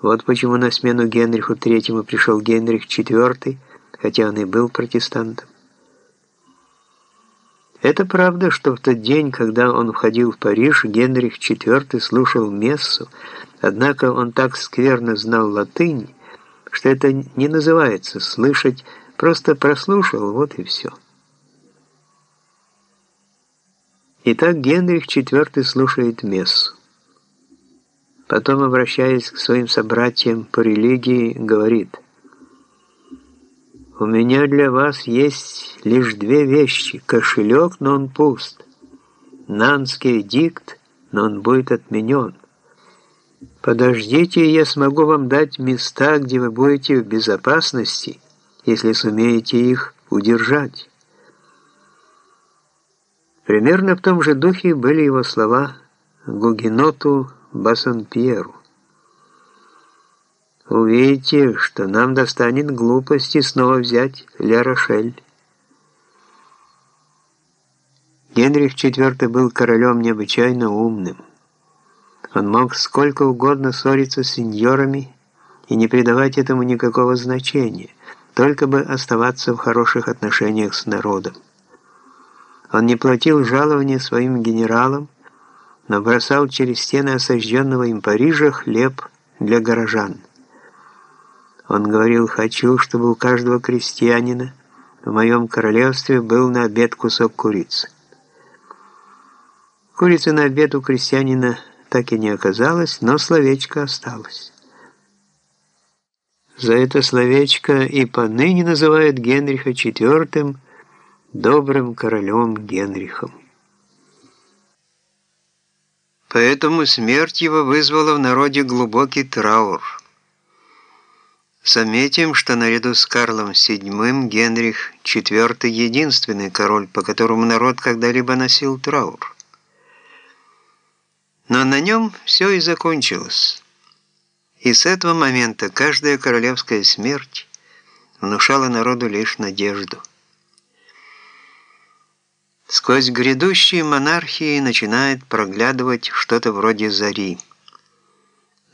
Вот почему на смену Генриху III пришел Генрих IV, хотя он и был протестантом. Это правда, что в тот день, когда он входил в Париж, Генрих IV слушал мессу, однако он так скверно знал латынь, что это не называется слышать, просто прослушал, вот и все. Итак, Генрих IV слушает мессу. Потом, обращаясь к своим собратьям по религии, говорит – у меня для вас есть лишь две вещи. Кошелек, но он пуст. Нанский дикт, но он будет отменен. Подождите, я смогу вам дать места, где вы будете в безопасности, если сумеете их удержать. Примерно в том же духе были его слова Гугеноту Бассонпьеру. Увидите, что нам достанет глупости снова взять Ля Рошель. Генрих IV был королем необычайно умным. Он мог сколько угодно ссориться с сеньорами и не придавать этому никакого значения, только бы оставаться в хороших отношениях с народом. Он не платил жалования своим генералам, но бросал через стены осажденного им Парижа хлеб для горожан. Он говорил, хочу, чтобы у каждого крестьянина в моем королевстве был на обед кусок курицы. Курицы на обед у крестьянина так и не оказалось, но словечко осталось. За это словечко и поныне называют Генриха IV добрым королем Генрихом. Поэтому смерть его вызвала в народе глубокий траур – Заметим, что наряду с Карлом VII Генрих IV единственный король, по которому народ когда-либо носил траур. Но на нем все и закончилось. И с этого момента каждая королевская смерть внушала народу лишь надежду. Сквозь грядущие монархии начинает проглядывать что-то вроде зари.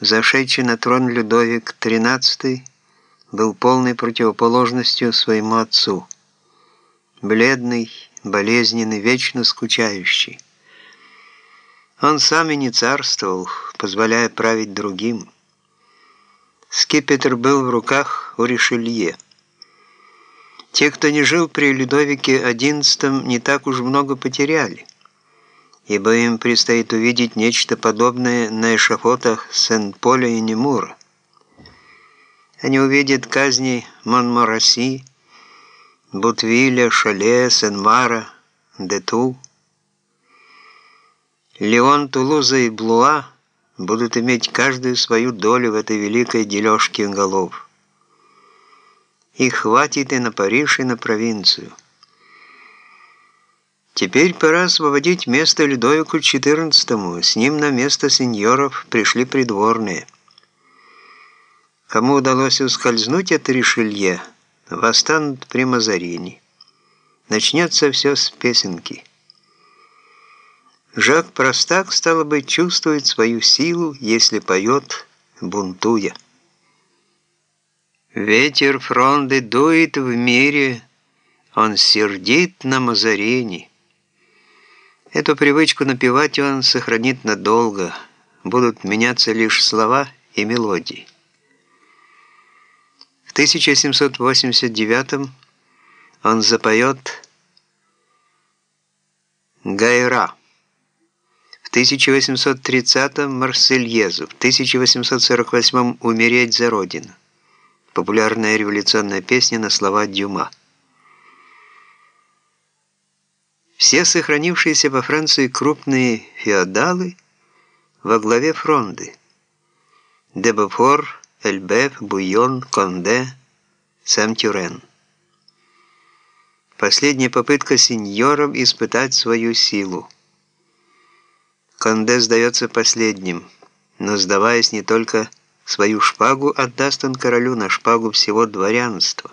Зашедший на трон Людовик XIII – был полной противоположностью своему отцу. Бледный, болезненный, вечно скучающий. Он сам и не царствовал, позволяя править другим. Скипетр был в руках у Ришелье. Те, кто не жил при Людовике XI, не так уж много потеряли, ибо им предстоит увидеть нечто подобное на эшафотах Сен-Поля и Немура. Они увидят казни Монмораси, Бутвиля, Шале, Сен-Мара, Дету. Леон, Тулуза и Блуа будут иметь каждую свою долю в этой великой дележке голов. Их хватит и на Париж, и на провинцию. Теперь пора освободить место Людовику XIV. С ним на место сеньоров пришли придворные. Кому удалось ускользнуть от Ришелье, восстанут при Мазарини. Начнется все с песенки. Жак Простак, стало быть, чувствует свою силу, если поет, бунтуя. Ветер фронды дует в мире, он сердит на Мазарини. Эту привычку напевать он сохранит надолго, будут меняться лишь слова и мелодии. 1789 он запоет «Гайра», в 1830 «Марсельезу», в 1848 «Умереть за Родину», популярная революционная песня на слова Дюма. Все сохранившиеся во Франции крупные феодалы во главе фронды. Дебофор, Эльбеф, Буйон, Конде, Сам-Тюрен. Последняя попытка сеньорам испытать свою силу. Конде сдается последним, но сдаваясь не только свою шпагу, отдаст он королю на шпагу всего дворянства.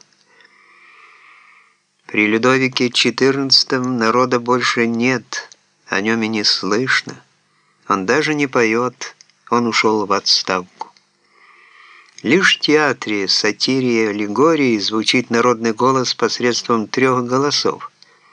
При Людовике XIV народа больше нет, о нем и не слышно. Он даже не поет, он ушел в отставку. Лишь в театре, сатире и аллегории звучит народный голос посредством трех голосов